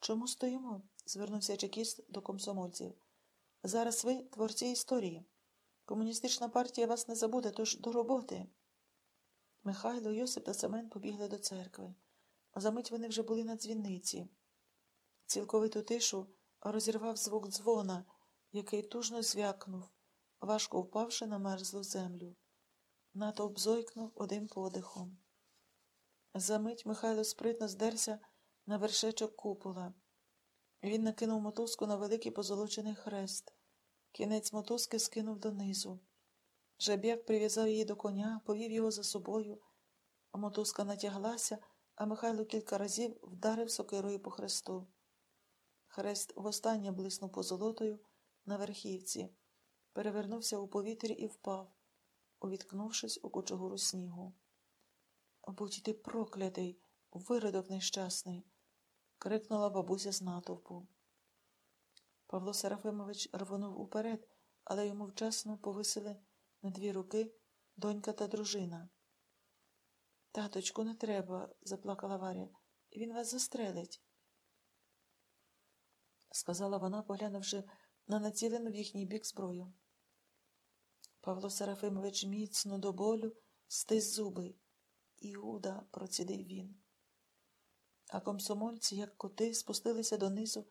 Чому стоїмо? звернувся чекіст до комсомольців. Зараз ви творці історії. Комуністична партія вас не забуде, тож до роботи. Михайло, Йосип та Семен побігли до церкви. А за мить вони вже були на дзвіниці. Цілковиту тишу розірвав звук дзвона, який тужно звякнув, важко впавши на мерзлу землю. Натовп зойкнув одним подихом. Замить Михайло спритно здерся на вершечок купола. Він накинув мотузку на великий позолочений хрест. Кінець мотузки скинув донизу. Жаб'як прив'язав її до коня, повів його за собою. Мотузка натяглася, а Михайло кілька разів вдарив сокирою по хресту. Хрест востаннє блиснув позолотою на верхівці, перевернувся у повітрі і впав, увіткнувшись у кучугуру снігу. Будь ти проклятий, виродок нещасний, крикнула бабуся з натовпу. Павло Серафимович рвонув уперед, але йому вчасно повисили на дві руки донька та дружина. Таточку, не треба, заплакала Варя. Він вас застрелить, сказала вона, поглянувши на націлену в їхній бік зброю. Павло Серафимович міцно до болю стис зуби. Іуда, процідив він. А комсомольці, як коти, спустилися донизу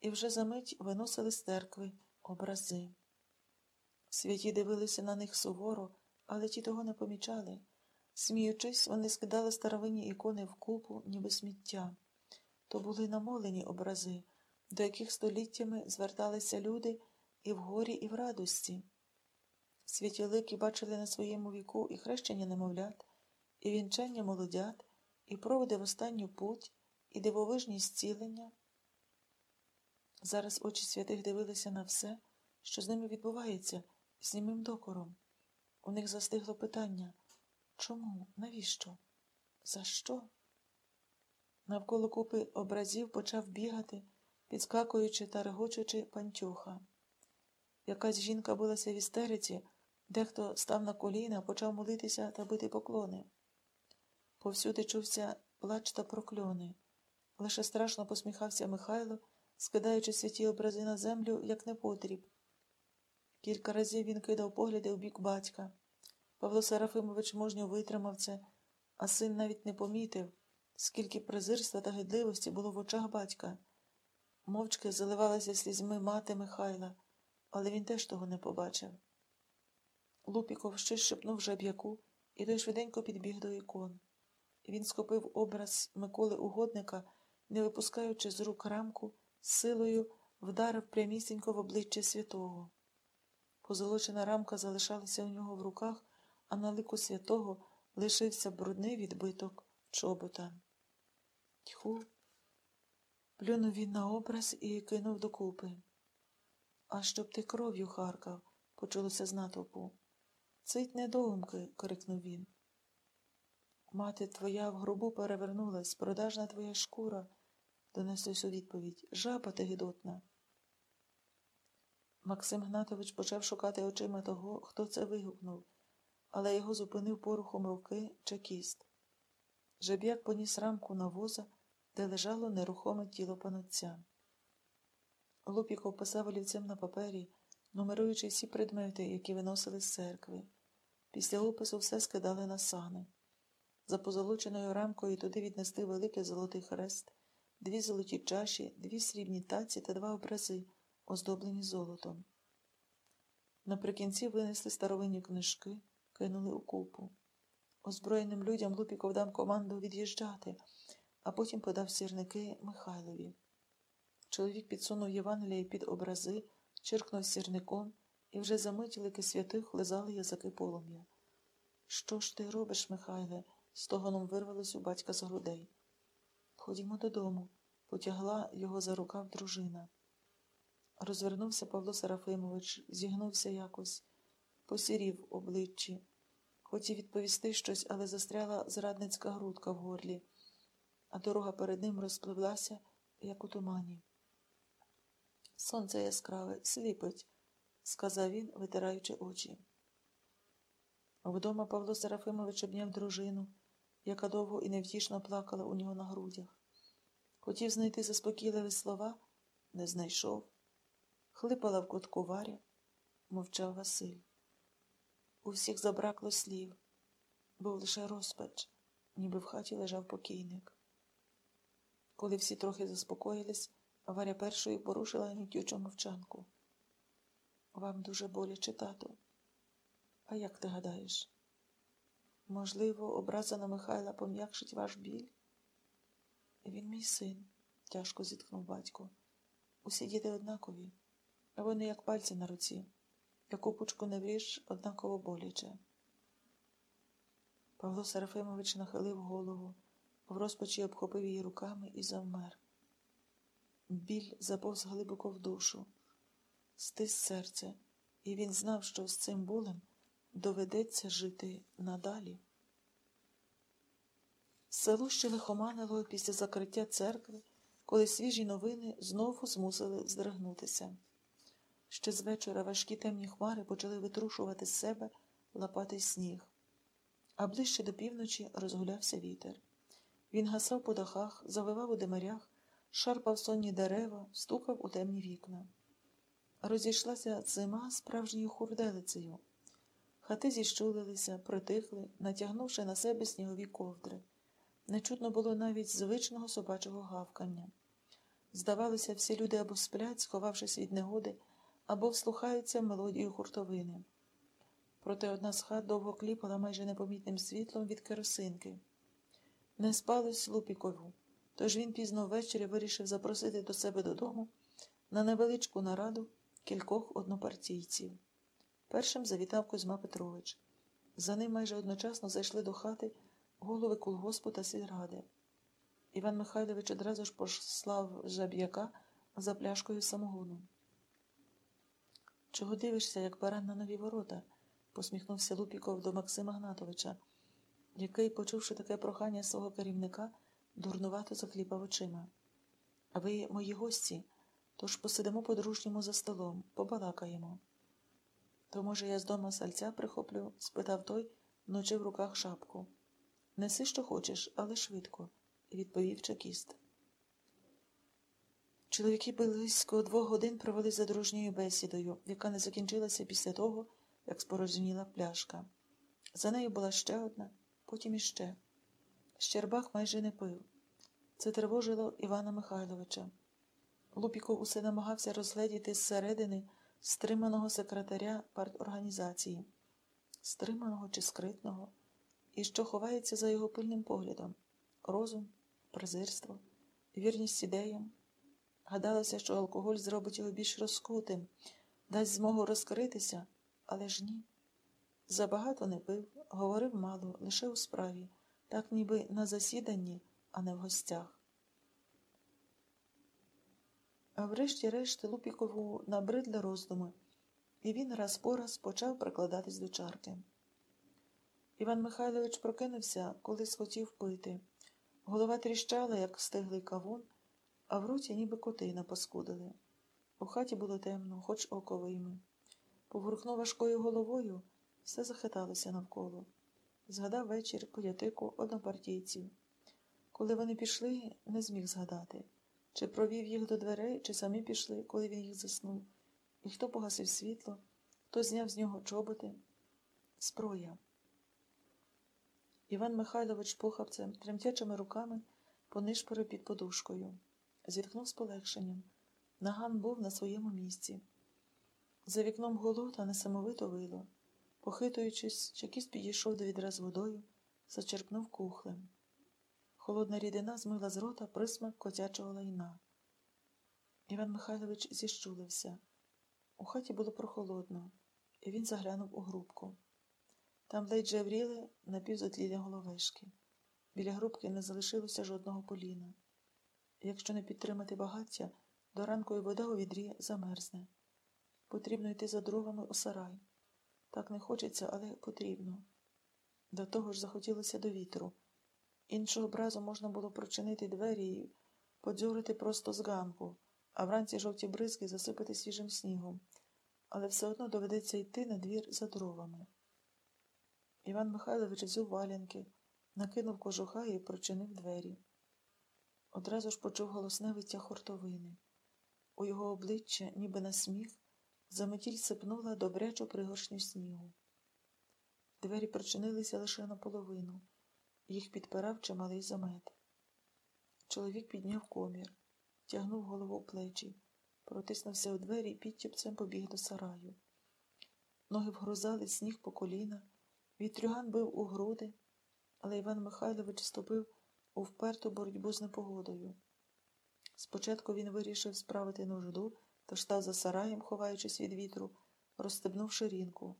і вже за мить виносили з церкви образи. Святі дивилися на них суворо, але ті того не помічали. Сміючись, вони скидали старовинні ікони в купу, ніби сміття. То були намолені образи, до яких століттями зверталися люди і в горі, і в радості. Святі лики бачили на своєму віку і хрещення немовлят, і вінчання молодят, і проводи в останню путь, і дивовижні зцілення. Зараз очі святих дивилися на все, що з ними відбувається, з німим докором. У них застигло питання чому? Навіщо? За що? Навколо купи образів почав бігати, підскакуючи та регочучи пантюха. Якась жінка билася в істериці, дехто став на коліна, почав молитися та бити поклони. Повсюди чувся плач та прокльони. Лише страшно посміхався Михайло, скидаючи святі образи на землю, як непотріб. Кілька разів він кидав погляди у бік батька. Павло Серафимович мужньо витримав це, а син навіть не помітив, скільки презирства та гидливості було в очах батька. Мовчки заливалася слізьми мати Михайла, але він теж того не побачив. Лупіков щось шепнув жаб'яку, і той швиденько підбіг до ікон. Він схопив образ Миколи Угодника, не випускаючи з рук рамку, силою вдарив прямісінько в обличчя святого. Позолочена рамка залишалася у нього в руках, а на лику святого лишився брудний відбиток чобота. Тьху. Плюнув він на образ і кинув докупи. А щоб ти кров'ю харкав, почулося з натовпу. Цить недоумки, крикнув він. Мати твоя в гробу перевернулась, продажна твоя шкура, донеслось у відповідь. Жаба ти гидотна. Максим Гнатович почав шукати очима того, хто це вигукнув, але його зупинив порухом руки чекіст. Жеб'як поніс рамку на воза, де лежало нерухоме тіло панотця. Лупіков писав олівцем на папері, нумеруючи всі предмети, які виносили з церкви. Після опису все скидали на сани. За позолоченою рамкою туди віднести великий золотий хрест, дві золоті чаші, дві срібні таці та два образи, оздоблені золотом. Наприкінці винесли старовинні книжки, кинули у купу. Озброєним людям Лупіков дав команду від'їжджати, а потім подав сірники Михайлові. Чоловік підсунув Євангелія під образи, черкнув сірником, і вже за мить святих лизали язики полум'я. Що ж ти робиш, Михайле? стогоном вирвалось у батька з грудей. Ходімо додому, потягла його за рукав дружина. Розвернувся Павло Серафимович, зігнувся якось, посірів обличчі. Хотів відповісти щось, але застряла зрадницька грудка в горлі, а дорога перед ним розпливлася, як у тумані. Сонце яскраве, сліпить, сказав він, витираючи очі. Вдома Павло Серафимович обняв дружину, яка довго і невтішно плакала у нього на грудях. Хотів знайти заспокійливі слова, не знайшов. Хлипала в кутку Варя, мовчав Василь. У всіх забракло слів, був лише розпач, ніби в хаті лежав покійник. Коли всі трохи заспокоїлись, Варя першою порушила гнітючу мовчанку. Вам дуже боляче, тату. А як ти гадаєш? Можливо, образа на Михайла пом'якшить ваш біль? Він мій син, тяжко зітхнув батько. Усі діти однакові, вони як пальці на руці. Яку пучку не вріж, однаково боляче. Павло Серафимович нахилив голову, в розпачі обхопив її руками і завмер. Біль заповз глибоко в душу, стис серце, і він знав, що з цим болем доведеться жити надалі. Село ще лихоманило після закриття церкви, коли свіжі новини знову змусили здригнутися. Ще з вечора важкі темні хмари почали витрушувати з себе лапатий сніг, а ближче до півночі розгулявся вітер. Він гасав по дахах, завивав у димарях, шарпав сонні дерева, стукав у темні вікна. Розійшлася зима справжньою хурделицею. Хати зіщулилися, притихли, натягнувши на себе снігові ковдри. Не чутно було навіть звичного собачого гавкання. Здавалося, всі люди або сплять, сховавшись від негоди, або вслухаються мелодію хуртовини. Проте одна з хат довго кліпала майже непомітним світлом від керосинки. Не спалось Лупікову, тож він пізно ввечері вирішив запросити до себе додому на невеличку нараду кількох однопартійців. Першим завітав Кузьма Петрович. За ним майже одночасно зайшли до хати голови колгоспу та сільради. Іван Михайлович одразу ж послав жаб'яка за пляшкою самогону. Чого дивишся, як баран на нові ворота? посміхнувся Лупіков до Максима Гнатовича, який, почувши таке прохання свого керівника, дурнувато закліпав очима. А ви мої гості, тож посидимо по-дружньому за столом, побалакаємо. То, може, я з дома сальця прихоплю? спитав той, вночі в руках шапку. Неси, що хочеш, але швидко, відповів чекіст. Чоловіки близько двох годин провели за дружньою бесідою, яка не закінчилася після того, як спорожніла пляшка. За нею була ще одна, потім іще. Щербак майже не пив. Це тривожило Івана Михайловича. Лупіков усе намагався розгледіти зсередини стриманого секретаря парторганізації, стриманого чи скритного, і що ховається за його пильним поглядом розум, презирство, вірність ідеям. Гадалося, що алкоголь зробить його більш розкутим, дасть змогу розкритися, але ж ні. Забагато не пив, говорив мало, лише у справі, так ніби на засіданні, а не в гостях. А врешті-решт Лупікову набридли роздуми, і він раз по раз почав прикладатись до чарки. Іван Михайлович прокинувся, коли схотів пити. Голова тріщала, як стиглий кавун, а в роті ніби коти напаскудили. У хаті було темно, хоч око вийми. Поворухнув важкою головою, все захиталося навколо. Згадав вечір колятику однопартійців. Коли вони пішли, не зміг згадати, чи провів їх до дверей, чи самі пішли, коли він їх заснув, і хто погасив світло, хто зняв з нього чоботи. Зброя. Іван Михайлович похапцем, тремтячими руками понишпорив під подушкою. Зітхнув з полегшенням. Наган був на своєму місці. За вікном голота несамовито вило. Похитуючись, чекіст підійшов до відра з водою, зачерпнув кухлем. Холодна рідина змила з рота присмак котячого лайна. Іван Михайлович зіщулився. У хаті було прохолодно, і він заглянув у грубку. Там ледь жевріли напівзотлілі головешки. Біля грубки не залишилося жодного поліна. Якщо не підтримати багаття, до ранку і вода у відрі замерзне. Потрібно йти за дровами у сарай. Так не хочеться, але потрібно. До того ж захотілося до вітру. Іншого бразу можна було прочинити двері і подзюрити просто з ганку, а вранці жовті бризки засипати свіжим снігом, але все одно доведеться йти на двір за дровами. Іван Михайлович взяв валянки, накинув кожуха і прочинив двері. Одразу ж почув голосне виття хуртовини. У його обличчя, ніби на сміх, заметіль сипнула добрячу пригоршню снігу. Двері причинилися лише наполовину, їх підпирав чималий замет. Чоловік підняв комір, тягнув голову в плечі, протиснувся у двері і підтіпцем побіг до сараю. Ноги вгрузали сніг по коліна, вітрюган бив у груди, але Іван Михайлович вступив у вперту боротьбу з непогодою. Спочатку він вирішив справити нужду, тож став за сараєм, ховаючись від вітру, розстебнув ширинку.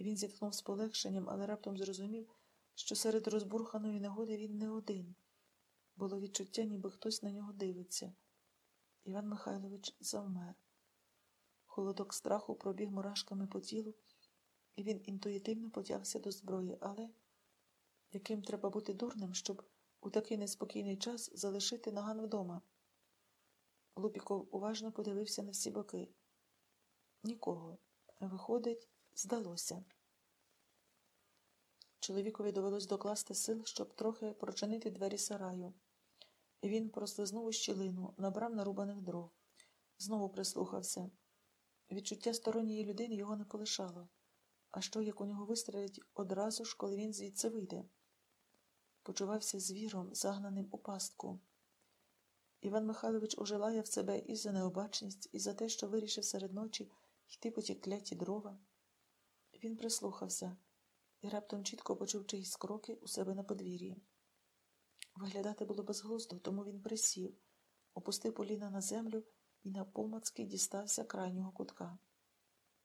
Він зітхнув з полегшенням, але раптом зрозумів, що серед розбурханої негоди він не один. Було відчуття, ніби хтось на нього дивиться. Іван Михайлович завмер. Холодок страху пробіг мурашками по тілу, і він інтуїтивно потягся до зброї, але яким треба бути дурним, щоб у такий неспокійний час залишити наган вдома? Лупіков уважно подивився на всі боки. Нікого. Виходить, здалося. Чоловікові довелось докласти сил, щоб трохи прочинити двері сараю. І він прослизнув у щілину, набрав нарубаних дров. Знову прислухався. Відчуття сторонньої людини його не полишало. А що, як у нього вистрелять одразу ж, коли він звідси вийде? Почувався звіром, загнаним у пастку. Іван Михайлович уже лаяв себе і за необачність, і за те, що вирішив серед ночі йти по ті кляті дрова. Він прислухався і раптом чітко почув чиїсь кроки у себе на подвір'ї. Виглядати було безглуздо, тому він присів, опустив поліна на землю і напомацки дістався крайнього кутка.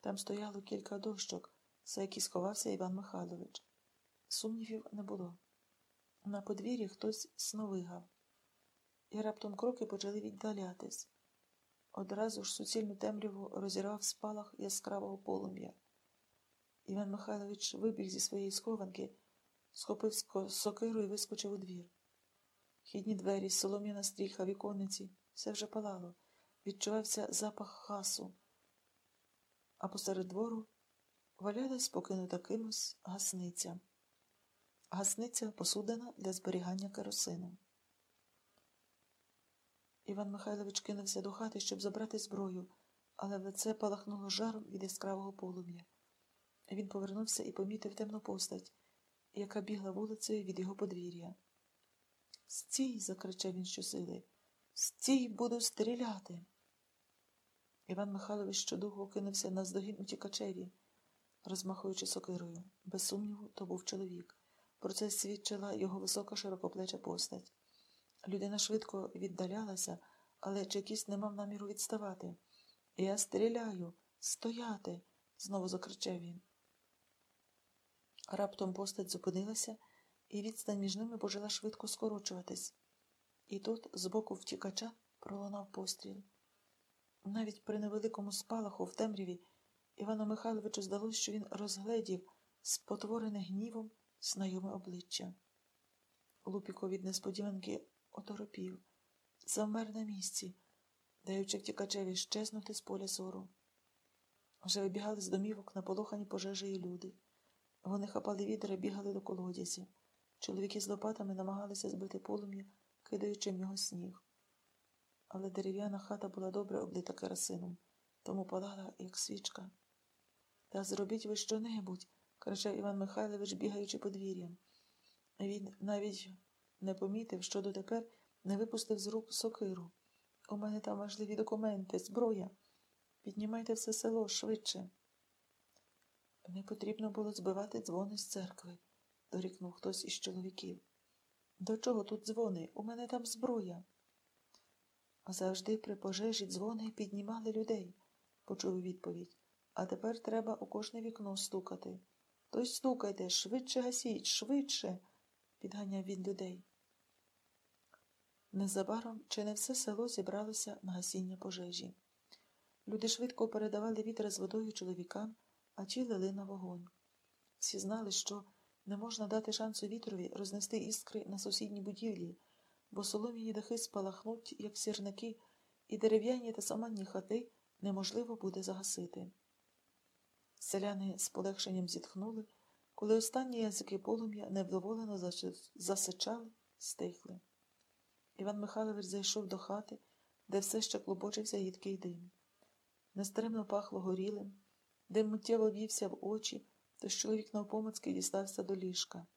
Там стояло кілька дощок, за які сховався Іван Михайлович. Сумнівів не було. На подвір'ї хтось сновигав, і раптом кроки почали віддалятись. Одразу ж суцільну темряву розірвав спалах яскравого полум'я. Іван Михайлович вибіг зі своєї схованки, схопив сокиру і вискочив у двір. Хідні двері, солом'яна стріха, віконниці все вже палало, відчувався запах гасу, а посеред двору валялась покинута кимось гасниця. Гасниця посудена для зберігання керосину. Іван Михайлович кинувся до хати, щоб забрати зброю, але лице палахнуло жаром від яскравого полум'я. Він повернувся і помітив темну постать, яка бігла вулицею від його подвір'я. Стій, закричав він щосили. Стій, буду стріляти. Іван Михайлович щодуху кинувся на здогін утікачеві, розмахуючи сокирою. Без сумніву, то був чоловік. Про це свідчила його висока широкоплеча постать. Людина швидко віддалялася, але чекіст не мав наміру відставати. Я стріляю, стояти, знову закричав він. Раптом постать зупинилася, і відстань між ними почала швидко скорочуватись. І тут, з боку втікача, пролунав постріл. Навіть при невеликому спалаху в темряві Івану Михайловичу здалося, що він розгледів спотворене гнівом знайоме обличчя. Лупіко від несподіванки оторопів, завмер на місці, даючи втікачеві щезнути з поля зору. Вже вибігали з домівок наполохані пожежею люди. Вони хапали відра бігали до колодязі. Чоловіки з лопатами намагалися збити полум'я, кидаючи в нього сніг. Але дерев'яна хата була добре облита керосином, тому палала, як свічка. Та зробіть ви що-небудь, кричав Іван Михайлович, бігаючи подвір'ям. Він навіть не помітив, що дотепер не випустив з рук сокиру. У мене там важливі документи, зброя. Піднімайте все село швидше. Не потрібно було збивати дзвони з церкви, дорікнув хтось із чоловіків. До чого тут дзвони? У мене там зброя. Завжди при пожежі дзвони піднімали людей, почув відповідь. А тепер треба у кожне вікно стукати. То й стукайте, швидше гасіть, швидше, підганяв він людей. Незабаром чи не все село зібралося на гасіння пожежі. Люди швидко передавали вітер з водою чоловікам, а ті лили на вогонь. Всі знали, що не можна дати шансу вітрові рознести іскри на сусідній будівлі, бо солом'яні дахи спалахнуть, як сірники, і дерев'яні та саманні хати неможливо буде загасити. Селяни з полегшенням зітхнули, коли останні язики полум'я невдоволено засичали, стихли. Іван Михайлович зайшов до хати, де все ще клубочився гідкий дим. Нестримно пахло горілим, дим миттєво вівся в очі, тож чоловік навпомацьки дістався до ліжка.